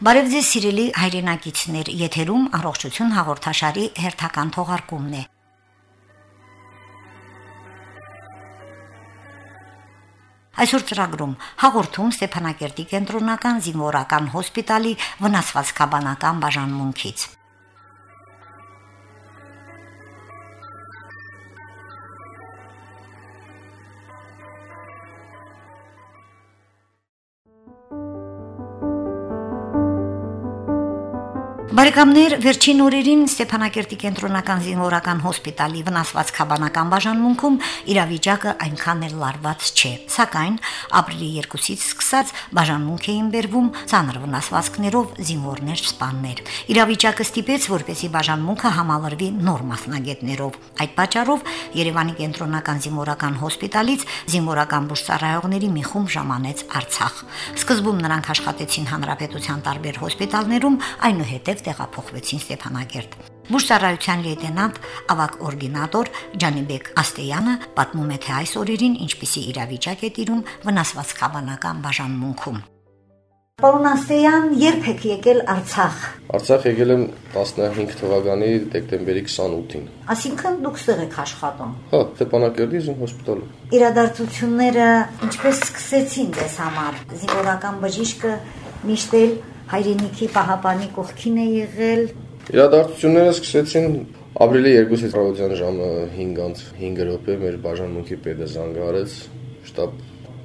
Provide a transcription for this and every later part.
Բարև ձեզ սիրելի հայրենակիցներ, եթերում առողջություն հաղորդաշարի հերթական թողարկումն է։ Այսօր ծրագրում հաղորդում Ստեփանակերտի կենտրոնական զինվորական հոսպիտալի վնասվածքաբանական բաժանմունքից։ Բարեկամներ, վերջին օրերին Ստեփանակերտի կենտրոնական զինվորական հոսպիտալի վնասվածքաբանական բաժանմունքում իրավիճակը այնքան էլ լարված չէ։ Սակայն ապրիլի 2-ից սկսած բաժանմունք էին բերվում ցաներ վնասվածքներով զինվորներ սպաններ։ Իրավիճակը ստիպեց, որպեսի բաժանմունքը համալրվի նոր մասնագետներով։ Այդ պատճառով Երևանի կենտրոնական զինվորական հոսպիտալից զինվորական բուժսառայողների մի խումբ ժամանեց Արցախ։ Սկզբում նրանք աշխատեցին հանրապետության տարբեր հոսպիտալներում, այնուհետև տեղափոխվեցին Ստեփանակերտ։ Բուժսառայության լեյտենանտ ավակ օրդինատոր Ջանիբեկ Աստեյանը պատմում է թե այս օրերին ինչպիսի իրավիճակ է տիրում վնասվածքաբանական բաժանմունքում։ Պարոն Աստեյան, երբ եք եկել Արցախ։ Արցախ եկել եմ 15 թվականի դեկտեմբերի 28-ին։ Այսինքն դուք ստեղ եք աշխատում։ Հա, Ստեփանակերտի հոսպիտալում։ Իրադարձությունները ինչպես սկսեցին ձեզ համար։ Զինվորական բժիշկը միշտ էլ հայրենիքի պահապանի կողքին է եղել։ Իրադարձությունները սկսեցին ապրիլի 2-ից առավոտյան ժամը 5-ից 5 րոպե մեր բաժանմունքի պետը զանգահարեց շտաբ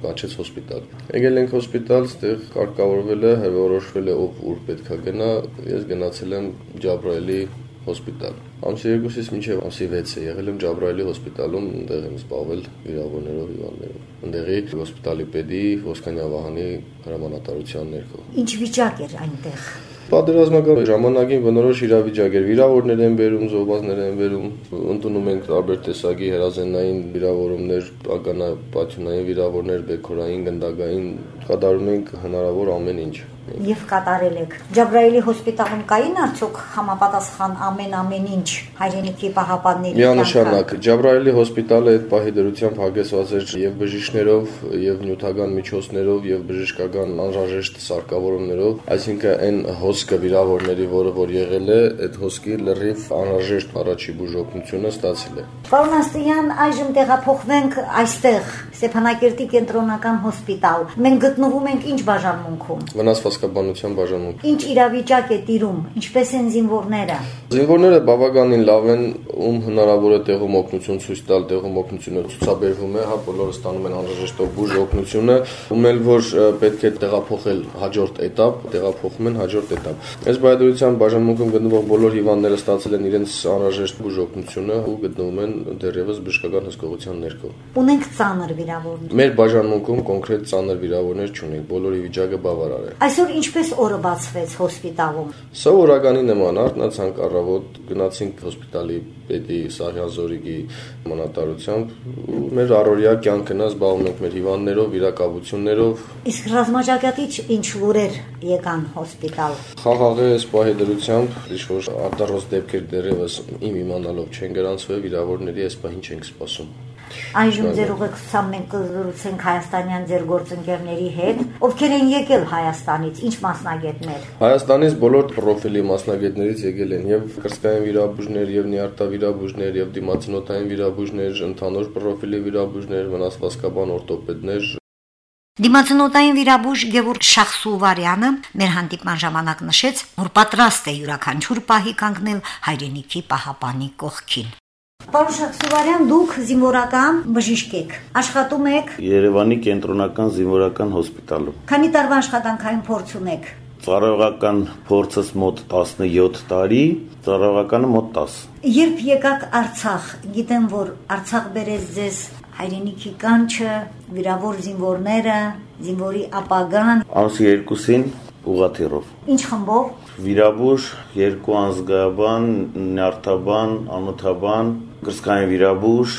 կաչեց հոսպիտալ։ Եկել ենք հոսպիտալ, ստեղ կարգավորվել է, որոշվել է ով ուր պետքա գնա։ Ես գնացել եմ Ջաբրայելի հոսպիտալ։ 2-ից մինչև ամսի 6-ը եղել եմ Ջաբրայելի հոսպիտալում, այնտեղ եմ զբաղվել վիրավորներով, հիվանդներով։ Այնտեղի հոսպիտալի պետի Ոսկանյա Վահանի հրամանատարության ներքո։ Ինչ վիճակ էր այնտեղ։ Պատերազմական ժամանակին բնորոշ իրավիճակ էր։ Վիրավորներ են բերում, զոհվածներ են բերում, ընդունում ենք տարբեր տեսակի հրազենային վիրավորումներ, ականապատյունային վիրավորներ, բեկորային, գնդակային, կատարում ենք հնարավոր ամեն ինչ եւ կատարել եք։ Ջաբրայելի հոսպիտալում կային արդյոք համապատասխան ամեն ամեն ինչ հայրենիքի պահապանների Միանշանակ Ջաբրայելի հոսպիտալը այդ պահի դրությամբ հագեցված էր եւ բժիշկներով, եւ նյութական միջոցներով, եւ բժշկական անհրաժեշտ սարքավորումներով, այսինքն այն հոսքը վիրավորների, որը որ եղել է, այդ հոսքի լրիվ անհրաժեշտ առաջի բուժօգնությունը ստացել է։ Պարոն Աստիյան, այժմ տեղափոխվենք այստեղ Ստեփանակերտի կենտրոնական հոսպիտալ։ Մենք գտնվում ենք ինչ բաժանմունքում Վնասվածքաբանության բաժանմունք։ Ինչ իրավիճակ է տիրում, ինչպես են զինվորները։ Զինվորները բավականին լավ են, ում հնարավոր է տեղում օգնություն ցույց տալ, տեղում օգնությունը ցուցաբերվում է, հա, բոլորը ստանում են անհրաժեշտ բուժ օգնությունը, ում էլ որ պետք է տեղափոխել հաջորդ этап, տեղափոխում են հաջորդ этап։ Այս բայդրության բաժանմունքում գտնվող բոլոր հիվանդները ստացել են իրենց անհրաժեշտ բուժ օգնությունը ու գտնվում են դեռևս բժշկական հսկողության ներքո։ Ունենք ծանր վիրավորներ։ Մեր բաժանմունքում կոնկրետ ծանր վիրավորներ չունենք, բոլորի վիճակը բավարար է։ Այսօր ինչպես օրը բացվեց հոսպիտալում։ Սովորականի նման արտնացանք առավոտ գնացինք հոսպիտալի պետի Սահյան Զորիկի մանատարությամբ ու մեր առօրյա կյանքն է զբաղվում ենք մեր հիվանդներով, վիրակապություններով։ Իսկ ռազմաճակատիչ ինչ լուրեր եկան հոսպիտալ։ Խաղաղի սպահի դրությամբ ինչ որ արտարոց դեպքեր դեռևս իմ իմանալով չեն գրանցվել, վիրավորների այս պահին չենք սպասում։ Այժմ ձեր ուղեկցությամբ մենք կզրուցենք հայաստանյան ձեր գործընկերների հետ, ովքեր են եկել Հայաստանից, ինչ մասնագետներ։ Հայաստանից բոլոր պրոֆիլի մասնագետներից եկել են եւ կրսկային վիրաբույժներ, եւ նյարդավիրաբույժներ, եւ դիմացնոտային վիրաբույժներ, ընդհանուր պրոֆիլի վիրաբույժներ, վնասվածքաբան օրթոպեդներ, Դիմացնոտային վիրաբույժ Գևորգ Շախսուվարյանը մեր հանդիպման ժամանակ նշեց, որ պատրաստ է յուրաքանչյուր պահի կանգնել հայրենիքի պահապանի կողքին։ Պարոն Շախսուվարյան, դուք զինվորական բժիշկ եք։ Աշխատում եք Երևանի կենտրոնական զինվորական հոսպիտալում։ Քանի տարվա աշխատանքային փորձ ունեք։ Ծառայողական փորձս մոտ 17 տարի, ծառայողականը մոտ 10։ Երբ եկաք Արցախ, գիտեմ, որ Արցախ բերեց ձեզ հայրենիքի կանչը, վիրավոր զինվորները, զինվորի ապագան։ Ամսի 2-ին ուղաթիռով։ Ինչ խմբով։ Վիրաբույժ, երկու անզգայաբան, նյարդաբան, անոթաբան, գրսկային վիրաբույժ,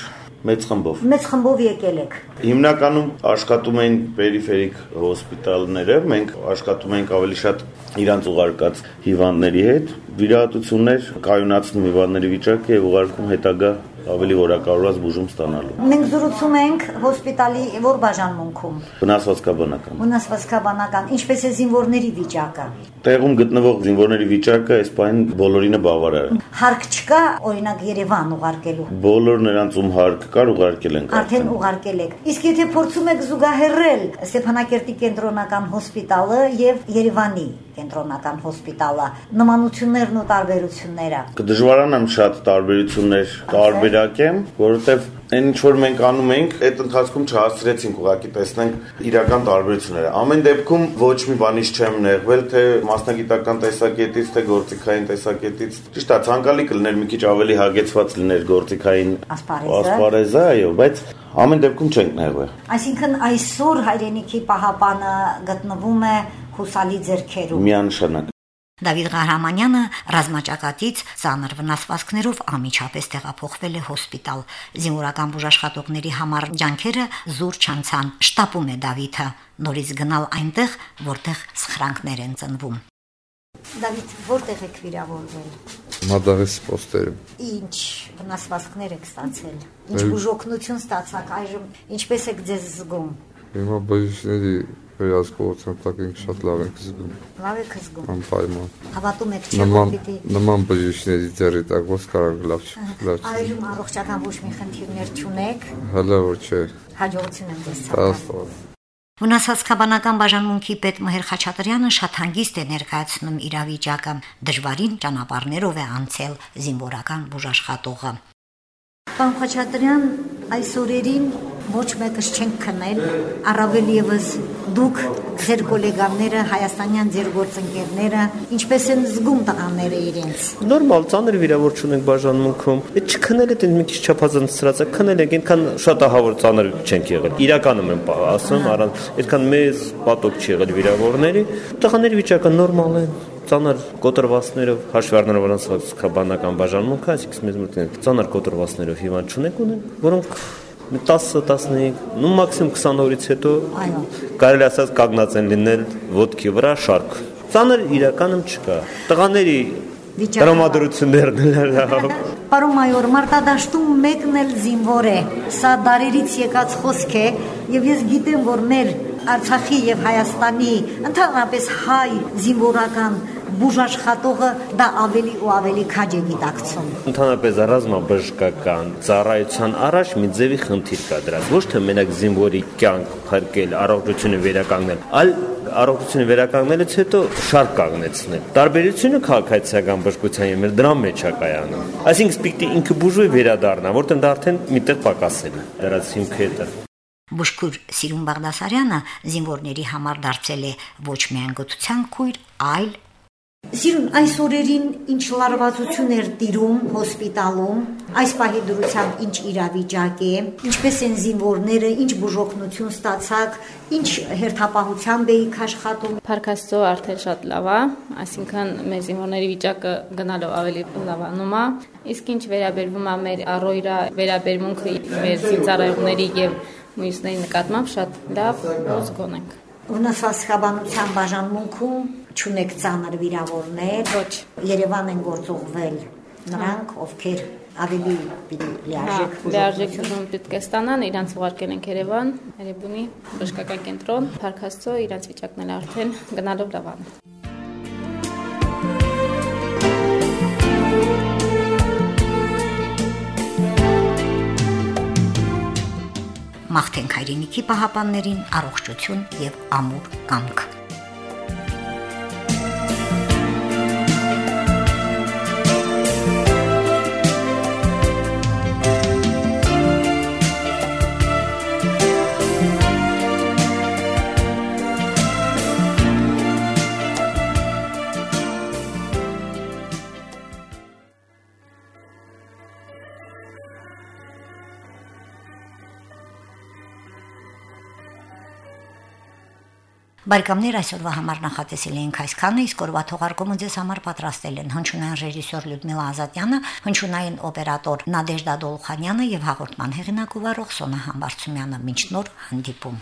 մեծ խմբով։ Մեծ խմբով եկել եք։ Հիմնականում աշխատում են պերիֆերիկ հոսպիտալները, մենք աշխատում ենք ավելի շատ իրանց ուղարկած հիվանդների հետ, վիրահատություններ կայունացնում հիվանդների վիճակը եւ ուղարկում հետագա ավելի որակավորված բուժում ստանալու։ Մենք զրուցում ենք հոսպիտալի որ բաժանմունքում։ Վնասվածքաբանական։ Վնասվածքաբանական, ինչպես է զինվորների վիճակը։ Տեղում գտնվող զինվորների վիճակը այս պայն բոլորինը բավարար է։ Հարկ չկա, օրինակ Երևան ուղարկելու։ Բոլոր նրանց ում հարկ կար ուղարկել են Արդեն ուղարկել եք։ Իսկ եթե փորձում եք զուգահեռել Ստեփանակերտի կենտրոնական հոսպիտալը եւ Երևանի կենտրոնական հոսպիտալը, նմանություններն ու տարբերությունները։ Կդժվարանամ շատ տարբերություններ տարբերակեմ, որովհետև այն ինչ որ մենք անում ենք, այդ ընթացքում չհասցրեցինք ուղակի տեսնենք իրական տարբերությունները։ Ամեն դեպքում ոչ մի բանից չեմ նեղվել, թե մասնագիտական տեսակետից, թե գործիքային տեսակետից։ Ճիշտ է, ցանկալի կլիներ մի քիչ ավելի հագեցված լիներ գործիքային ասպարեզը, այո, բայց ամեն դեպքում չենք նեղվել։ Այսինքն այսօր հայրենիքի պահապանը գտնվում է հուսալի ձեռքերում։ Միանշանակ Դավիթ Ղահրամանյանը ռազմաճակատից ծանր վնասվածքներով ամիջապես տեղափոխվել է հոսպիտալ։ Զինվորական բուժաշխատողների համար ջանքերը զուր չանցան։ Շտապում է Դավիթը նորից գնալ այնտեղ, որտեղ սխրանքներ են ծնվում։ Դավիթ, որտեղ եք վիրավորվել։ Մադաղես պոստերում։ Ինչ վնասվածքներ եք ստացել։ Ինչ բուժօգնություն ստացաք? Այժմ։ Ինչպես եք ձեզ զգում։ Հիմա բժիշկների վերահսկողության տակ ենք շատ լավ ենք զգում, Լավ եք զգում։ անպայման։ Հավատում եք, չէ՞ որ պիտի նման բժիշկների ձեռի տակ ոնց կարող լավ չ- լավ չ- այժմ առողջական ոչ մի խնդիրներ չունեք։ հələ որ չէ։ Հաջողություն եմ ձեզ ցանկանում։ Աստված։ Վնասածքաբանական բաժանմունքի պետ Մհեր Խաչատրյանը շատ հանգիստ է ներկայացնում իրավիճակը։ Դժվարին ճանապարհներով է անցել զինվորական բուժաշխատողը։ Պարոն Խաչատրյան, այս օրերին ոչ մեկս չենք քնել, առավել եւս դուք ձեր գոլեգաները, հայաստանյան ձեր գործընկերները, ինչպես են զգում տղաները իրենց։ Նորմալ ծանր վիրավոր չունենք բաժանմունքում։ Այդ չքնելը դեն մի քիչ չափազանցրած է, քնել ենք, այնքան շատ ահավոր ծանր չենք եղել։ Իրականում եմ ասում, առանց այդքան մեծ պատոկ չի եղել վիրավորների։ Տղաների վիճակը նորմալ է ծանր կոտրվածներով հաշվի առնելով վրանցված բանական բաժանմունքը, այսինքն մեզ մոտ ծանր կոտրվածներով հիվանդ չունենք ունենք, որոնք 10-15, նու մաքսիմում 20 օրից հետո Այո։ կարելի ասած կանգնած են լինել ոդքի վրա շարք։ Ծանր իրականում չկա։ Տղաների Վիճակը տրամադրություններն էլ լավ։ Պարոն մայոր, մարտադաշտում մեկն էլ զինվոր է։ Սա դարերից եկած խոսք է, եւ ես գիտեմ, որ մեր Արցախի եւ Հայաստանի, ընդհանրապես հայ զինվորական բուժաշխատողը դա ավելի ու ավելի քաջ է գիտակցում։ Ընդհանրապես ռազմաբժշկական ծառայության առաջ մի ձևի խնդիր կա դրած։ Ոչ թե մենակ զինվորի կյանք փրկել, առողջությունը վերականգնել, այլ առողջությունը վերականգնելուց հետո շարք կանգնեցնել։ Տարբերությունը քաղաքացիական բժշկության եւ դրա մեջ է կայանում։ Այսինքն պիտի ինքը բուժվի վերադառնա, որտեղ դա արդեն միտեղ պակասել է։ Դրանց հիմքը դա Բուժքուր Սիրուն Բաղդասարյանը զինվորների համար դարձել է ոչ միայն գտության քույր, այլ Սիրուն այս օրերին ինչ լարվածություն էր տիրում հոսպիտալում, այս պահի դրությամբ ինչ իրավիճակ է, ինչպես են զինվորները, ինչ բուժօգնություն ստացաք, ինչ հերթապահությամբ էիք աշխատում։ Փարքաստո արդեն շատ լավ է, այսինքն մեր զինվորների վիճակը գնալով ավելի լավանում է։ Իսկ ինչ վերաբերվում է մեր առօրյա վերաբերմունքը մեր զինծառայողների եւ մյուսների նկատմամբ շատ լավ զգոն ենք։ Վնասվածքաբանության բաժանմունքում ճունեք ծանր վիրավորներ, Ոչ։ Երևան են գործողվել նրանք, ովքեր ավելի պիտի լիարժեք Հա, Լիարժեք բուժում պետք է ստանան, իրանց ուղարկել ենք Երևան, Երևանի բժշկական կենտրոն, Փարքաստո, իրանց վիճակն էլ արդեն գնալով լավանում։ մաղթենք հայրենիքի պահապաններին առողջություն եւ ամուր կամք։ Բարեկամներ այսօրվա համար նախատեսել էինք այսքանը, իսկ օրվա թողարկումը ձեզ համար պատրաստել են հնչյունային ռեժիսոր Լյուդմիլա Ազատյանը, հնչյունային օպերատոր Նադեժդա Դոլխանյանը եւ հաղորդման հեղինակ ու վարող Սոնա Համբարձումյանը։ Մինչ նոր հանդիպում։